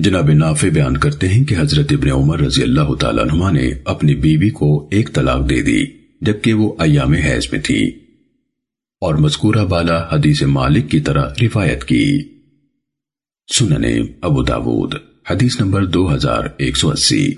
جناب نافع بیان کرتے ہیں کہ حضرت ابن عمر رضی اللہ تعالیٰ عنہ نے اپنی بیوی کو ایک طلاق دے دی، جبکہ وہ ایام حیض میں تھی۔ اور مذکورہ بالا حدیث مالک کی طرح روایت کی۔ سننے ابو داود، حدیث نمبر دو ہزار ایک سو اسی۔